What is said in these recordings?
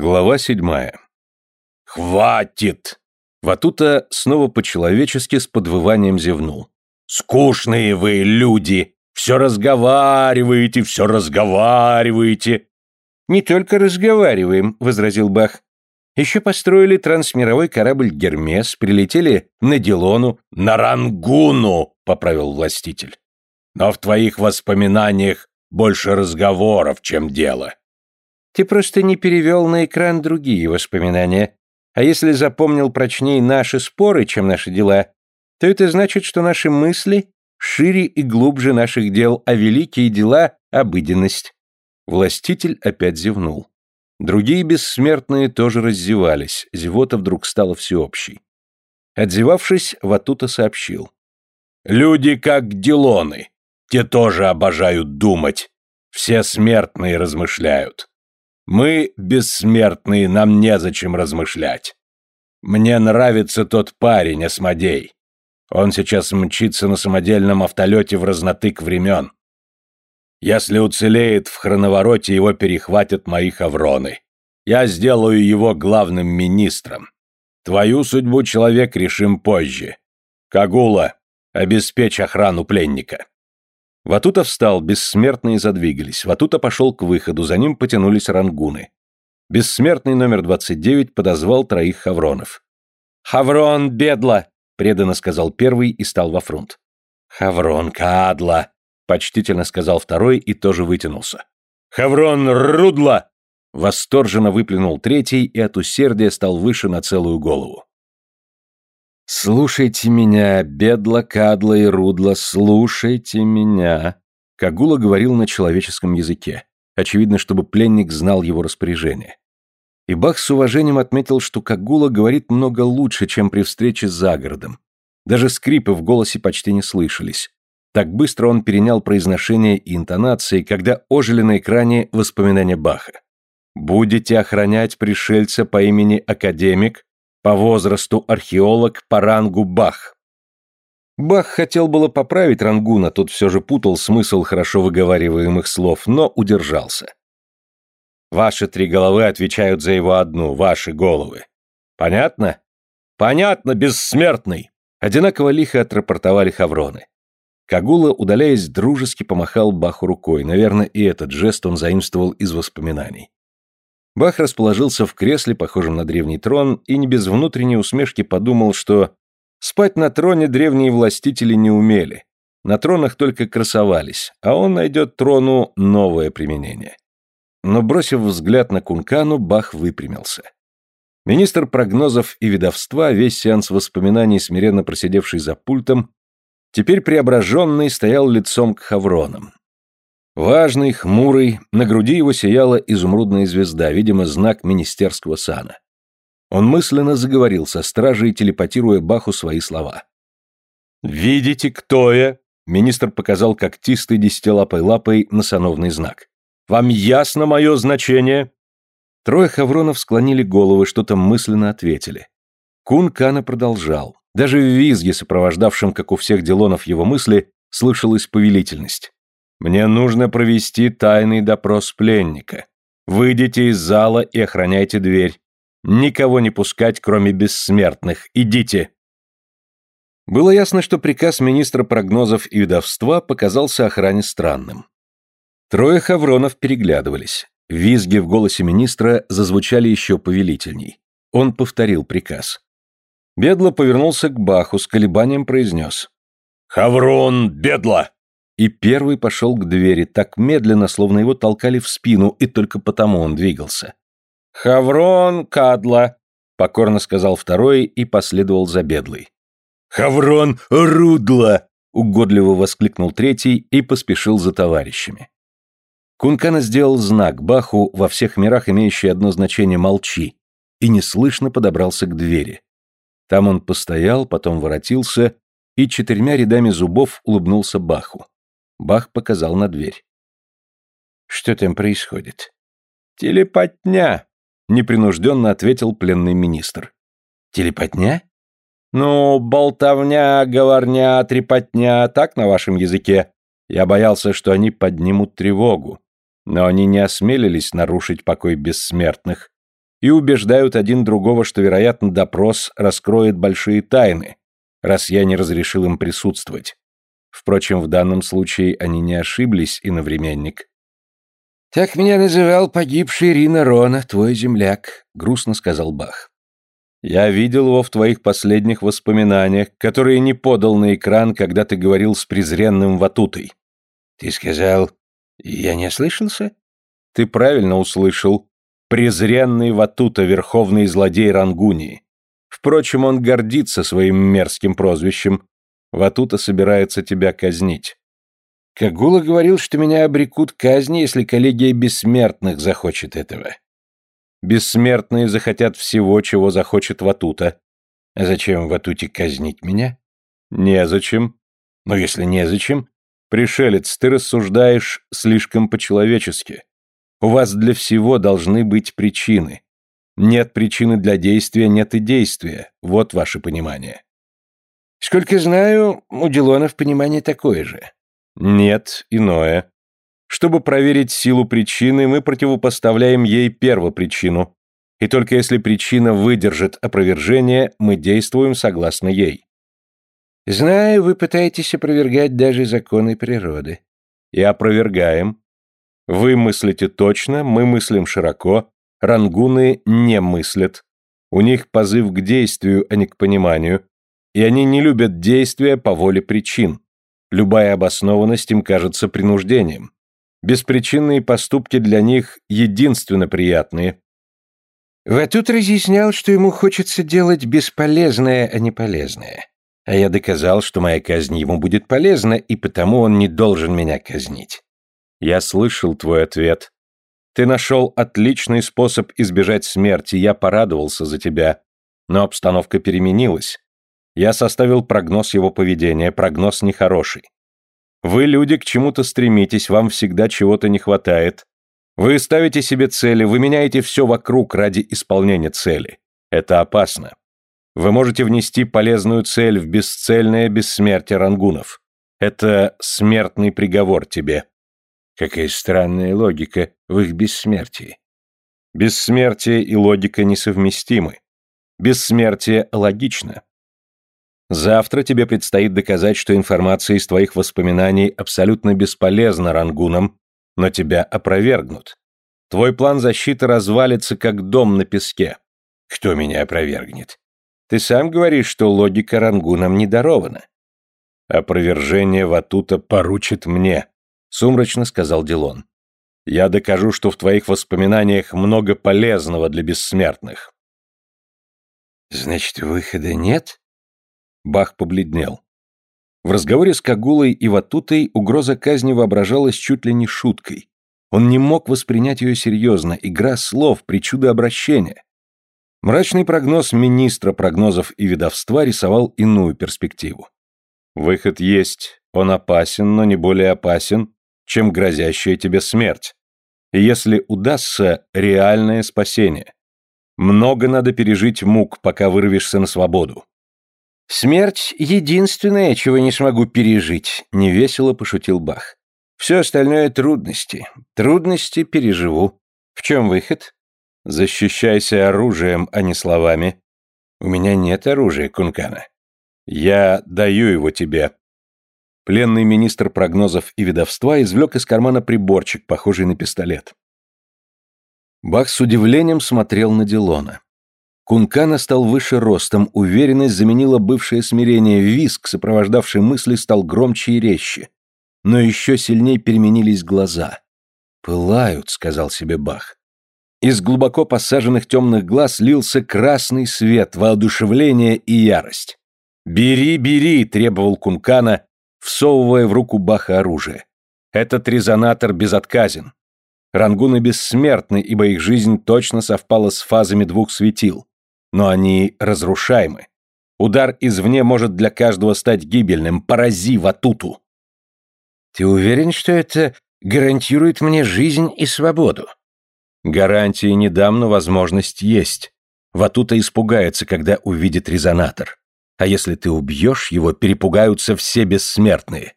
Глава седьмая. «Хватит!» Ватута снова по-человечески с подвыванием зевнул. «Скучные вы люди! Все разговариваете, все разговариваете!» «Не только разговариваем», — возразил Бах. «Еще построили трансмировой корабль «Гермес», прилетели на Дилону». «На Рангуну», — поправил властитель. «Но в твоих воспоминаниях больше разговоров, чем дело». Ты просто не перевел на экран другие воспоминания. А если запомнил прочнее наши споры, чем наши дела, то это значит, что наши мысли шире и глубже наших дел, а великие дела — обыденность. Властитель опять зевнул. Другие бессмертные тоже раззевались, зевота вдруг стала всеобщей. Отзевавшись, Ватута сообщил. «Люди как Дилоны, те тоже обожают думать. Все смертные размышляют. Мы, бессмертные, нам незачем размышлять. Мне нравится тот парень, Осмодей. Он сейчас мчится на самодельном автолете в разнотык времен. Если уцелеет в хроновороте, его перехватят мои хавроны. Я сделаю его главным министром. Твою судьбу, человек, решим позже. Кагула, обеспечь охрану пленника. Ватута встал, бессмертные задвигались. Ватута пошел к выходу, за ним потянулись рангуны. Бессмертный номер 29 подозвал троих хавронов. «Хаврон, бедла!» — преданно сказал первый и стал во фронт. «Хаврон, кадла!» — почтительно сказал второй и тоже вытянулся. «Хаврон, рудла!» Восторженно выплюнул третий и от усердия стал выше на целую голову. «Слушайте меня, бедла, кадла и рудла, слушайте меня!» Кагула говорил на человеческом языке, очевидно, чтобы пленник знал его распоряжение. И Бах с уважением отметил, что Кагула говорит много лучше, чем при встрече за городом. Даже скрипы в голосе почти не слышались. Так быстро он перенял произношение и интонации, когда ожили на экране воспоминания Баха. «Будете охранять пришельца по имени Академик, по возрасту археолог, по рангу Бах. Бах хотел было поправить Рангуна, тот все же путал смысл хорошо выговариваемых слов, но удержался. Ваши три головы отвечают за его одну, ваши головы. Понятно? Понятно, бессмертный! Одинаково лихо отрапортовали хавроны. Кагула, удаляясь, дружески помахал Баху рукой. Наверное, и этот жест он заимствовал из воспоминаний. Бах расположился в кресле, похожем на древний трон, и не без внутренней усмешки подумал, что спать на троне древние властители не умели. На тронах только красовались, а он найдет трону новое применение. Но, бросив взгляд на Кункану, Бах выпрямился. Министр прогнозов и ведовства, весь сеанс воспоминаний, смиренно просидевший за пультом, теперь преображенный стоял лицом к хавронам. Важный, хмурый, на груди его сияла изумрудная звезда, видимо, знак министерского сана. Он мысленно заговорил со стражей, телепатируя Баху свои слова. «Видите, кто я?» Министр показал когтистой десятилапой лапой на сановный знак. «Вам ясно мое значение?» Трое хавронов склонили головы, что-то мысленно ответили. Кун Кана продолжал. Даже в визге, сопровождавшем, как у всех делонов его мысли, слышалась повелительность. Мне нужно провести тайный допрос пленника. Выйдите из зала и охраняйте дверь. Никого не пускать, кроме бессмертных. Идите. Было ясно, что приказ министра прогнозов и ведовства показался охране странным. Трое хавронов переглядывались. Визги в голосе министра зазвучали еще повелительней. Он повторил приказ. Бедло повернулся к Баху, с колебанием произнес. «Хаврон, Бедло!» И первый пошел к двери так медленно, словно его толкали в спину, и только потому он двигался. «Хаврон Кадла», — покорно сказал второй и последовал за бедлой. «Хаврон Рудла!» — угодливо воскликнул третий и поспешил за товарищами. Кункана сделал знак Баху, во всех мирах имеющий одно значение «молчи», и неслышно подобрался к двери. Там он постоял, потом воротился и четырьмя рядами зубов улыбнулся Баху. Бах показал на дверь. «Что там происходит?» «Телепотня», — непринужденно ответил пленный министр. «Телепотня?» «Ну, болтовня, говорня, трепотня, так на вашем языке. Я боялся, что они поднимут тревогу. Но они не осмелились нарушить покой бессмертных. и убеждают один другого, что, вероятно, допрос раскроет большие тайны, раз я не разрешил им присутствовать. Впрочем, в данном случае они не ошиблись, иновременник. «Так меня называл погибший Рина Рона, твой земляк», — грустно сказал Бах. «Я видел его в твоих последних воспоминаниях, которые не подал на экран, когда ты говорил с презренным Ватутой». «Ты сказал, я не ослышался?» «Ты правильно услышал. Презренный Ватута, верховный злодей Рангунии. Впрочем, он гордится своим мерзким прозвищем. Ватута собирается тебя казнить. Кагула говорил, что меня обрекут казни, если коллегия бессмертных захочет этого. Бессмертные захотят всего, чего захочет Ватута. А зачем Ватуте казнить меня? Незачем. Но если незачем, пришелец, ты рассуждаешь слишком по-человечески. У вас для всего должны быть причины. Нет причины для действия, нет и действия. Вот ваше понимание. Сколько знаю, у Дилонов понимание такое же. Нет, иное. Чтобы проверить силу причины, мы противопоставляем ей первопричину. И только если причина выдержит опровержение, мы действуем согласно ей. Знаю, вы пытаетесь опровергать даже законы природы. И опровергаем. Вы мыслите точно, мы мыслим широко, рангуны не мыслят. У них позыв к действию, а не к пониманию, и они не любят действия по воле причин. Любая обоснованность им кажется принуждением. Беспричинные поступки для них единственно приятные. Ватут разъяснял, что ему хочется делать бесполезное, а не полезное. А я доказал, что моя казнь ему будет полезна, и потому он не должен меня казнить. Я слышал твой ответ. Ты нашел отличный способ избежать смерти, я порадовался за тебя. Но обстановка переменилась. Я составил прогноз его поведения, прогноз нехороший. Вы, люди, к чему-то стремитесь, вам всегда чего-то не хватает. Вы ставите себе цели, вы меняете все вокруг ради исполнения цели. Это опасно. Вы можете внести полезную цель в бесцельное бессмертие рангунов. Это смертный приговор тебе. Какая странная логика в их бессмертии. Бессмертие и логика несовместимы. Бессмертие логично. Завтра тебе предстоит доказать, что информация из твоих воспоминаний абсолютно бесполезна рангунам, но тебя опровергнут. Твой план защиты развалится, как дом на песке. Кто меня опровергнет? Ты сам говоришь, что логика рангунам не дарована. Опровержение Ватута поручит мне, сумрачно сказал Дилон. Я докажу, что в твоих воспоминаниях много полезного для бессмертных. Значит, выхода нет? Бах побледнел. В разговоре с Кагулой и Ватутой угроза казни воображалась чуть ли не шуткой. Он не мог воспринять ее серьезно, игра слов, причуда обращения. Мрачный прогноз министра прогнозов и ведовства рисовал иную перспективу. Выход есть, он опасен, но не более опасен, чем грозящая тебе смерть. И если удастся, реальное спасение. Много надо пережить мук, пока вырвешься на свободу. «Смерть — единственное, чего не смогу пережить», — невесело пошутил Бах. «Все остальное — трудности. Трудности переживу. В чем выход?» «Защищайся оружием, а не словами». «У меня нет оружия, Кункана. Я даю его тебе». Пленный министр прогнозов и ведовства извлек из кармана приборчик, похожий на пистолет. Бах с удивлением смотрел на Дилона. Кункана стал выше ростом, уверенность заменила бывшее смирение, виск, сопровождавший мысли, стал громче и резче. Но еще сильнее переменились глаза. «Пылают», — сказал себе Бах. Из глубоко посаженных темных глаз лился красный свет, воодушевление и ярость. «Бери, бери!» — требовал Кункана, всовывая в руку Баха оружие. «Этот резонатор безотказен. Рангуны бессмертны, ибо их жизнь точно совпала с фазами двух светил но они разрушаемы. Удар извне может для каждого стать гибельным. Порази Ватуту. Ты уверен, что это гарантирует мне жизнь и свободу? Гарантии не дам, но возможность есть. Ватута испугается, когда увидит резонатор. А если ты убьешь его, перепугаются все бессмертные.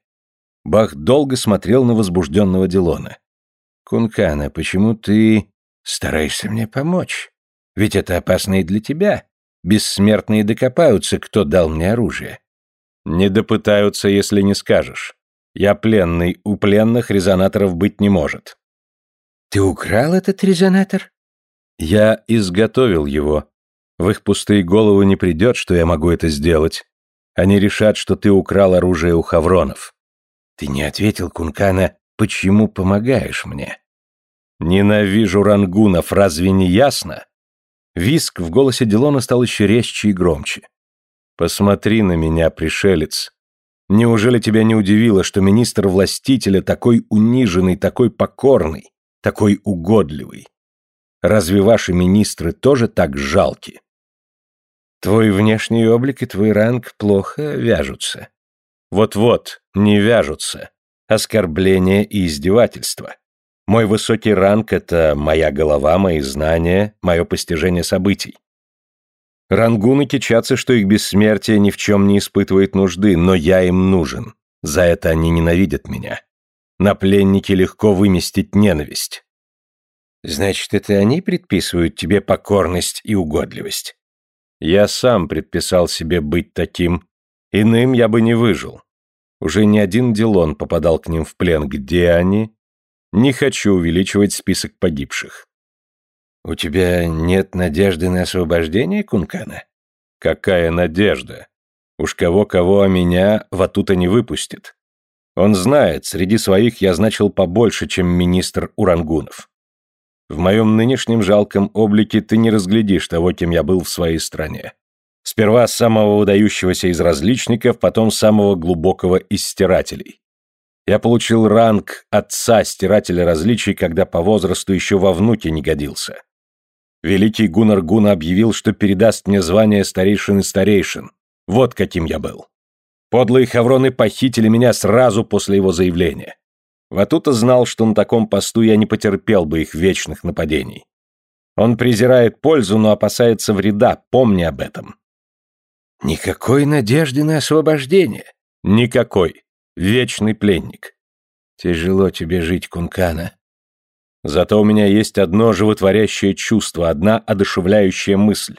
Бах долго смотрел на возбужденного Дилона. «Кункана, почему ты стараешься мне помочь? Ведь это опасно и для тебя. Бессмертные докопаются, кто дал мне оружие. Не допытаются, если не скажешь. Я пленный, у пленных резонаторов быть не может. Ты украл этот резонатор? Я изготовил его. В их пустые головы не придет, что я могу это сделать. Они решат, что ты украл оружие у хавронов. Ты не ответил, Кункана, почему помогаешь мне? Ненавижу рангунов, разве не ясно? Виск в голосе Дилона стал еще резче и громче. Посмотри на меня, пришелец. Неужели тебя не удивило, что министр властителя такой униженный, такой покорный, такой угодливый? Разве ваши министры тоже так жалки? Твой внешний облик и твой ранг плохо вяжутся. Вот-вот, не вяжутся. Оскорбление и издевательство. Мой высокий ранг — это моя голова, мои знания, мое постижение событий. Рангуны кичатся, что их бессмертие ни в чем не испытывает нужды, но я им нужен. За это они ненавидят меня. На пленнике легко выместить ненависть. Значит, это они предписывают тебе покорность и угодливость? Я сам предписал себе быть таким. Иным я бы не выжил. Уже не один Дилон попадал к ним в плен. Где они? Не хочу увеличивать список погибших. У тебя нет надежды на освобождение Кункана? Какая надежда? Уж кого-кого, а меня Ватута не выпустит. Он знает, среди своих я значил побольше, чем министр Урангунов. В моем нынешнем жалком облике ты не разглядишь того, кем я был в своей стране. Сперва самого выдающегося из различников, потом самого глубокого из стирателей. Я получил ранг отца стирателя различий, когда по возрасту еще во внуке не годился. Великий Гуннар Гуна объявил, что передаст мне звание старейшины старейшин. Вот каким я был. Подлые хавроны похитили меня сразу после его заявления. Ватута знал, что на таком посту я не потерпел бы их вечных нападений. Он презирает пользу, но опасается вреда, помни об этом. Никакой надежды на освобождение. Никакой. Вечный пленник. Тяжело тебе жить, Кункана. Зато у меня есть одно животворящее чувство, одна одушевляющая мысль.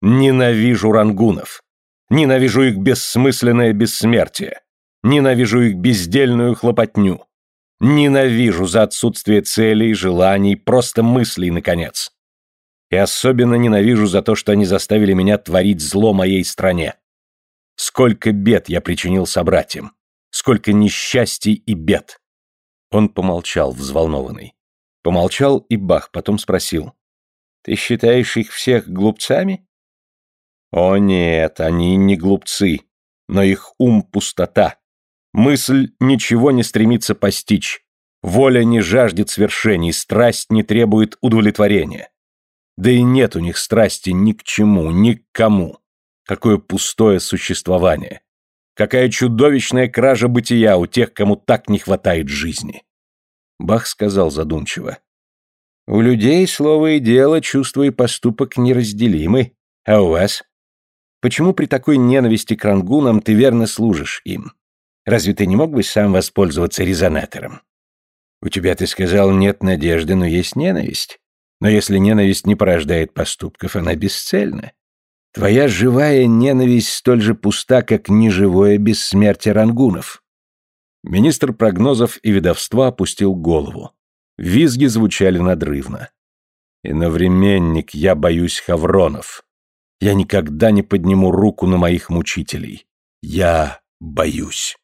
Ненавижу рангунов. Ненавижу их бессмысленное бессмертие. Ненавижу их бездельную хлопотню. Ненавижу за отсутствие целей, желаний, просто мыслей, наконец. И особенно ненавижу за то, что они заставили меня творить зло моей стране. Сколько бед я причинил собратьям. Сколько несчастий и бед. Он помолчал, взволнованный. Помолчал и Бах потом спросил. «Ты считаешь их всех глупцами?» «О нет, они не глупцы, но их ум пустота. Мысль ничего не стремится постичь. Воля не жаждет свершений, страсть не требует удовлетворения. Да и нет у них страсти ни к чему, ни к кому. Какое пустое существование. Какая чудовищная кража бытия у тех, кому так не хватает жизни. Бах сказал задумчиво. У людей слово и дело, чувство и поступок неразделимы. А у вас? Почему при такой ненависти к рангунам ты верно служишь им? Разве ты не мог бы сам воспользоваться резонатором? У тебя, ты сказал, нет надежды, но есть ненависть. Но если ненависть не порождает поступков, она бесцельна. Твоя живая ненависть столь же пуста, как неживое бессмертие рангунов. Министр прогнозов и ведовства опустил голову. Визги звучали надрывно. «Иновременник, я боюсь хавронов. Я никогда не подниму руку на моих мучителей. Я боюсь».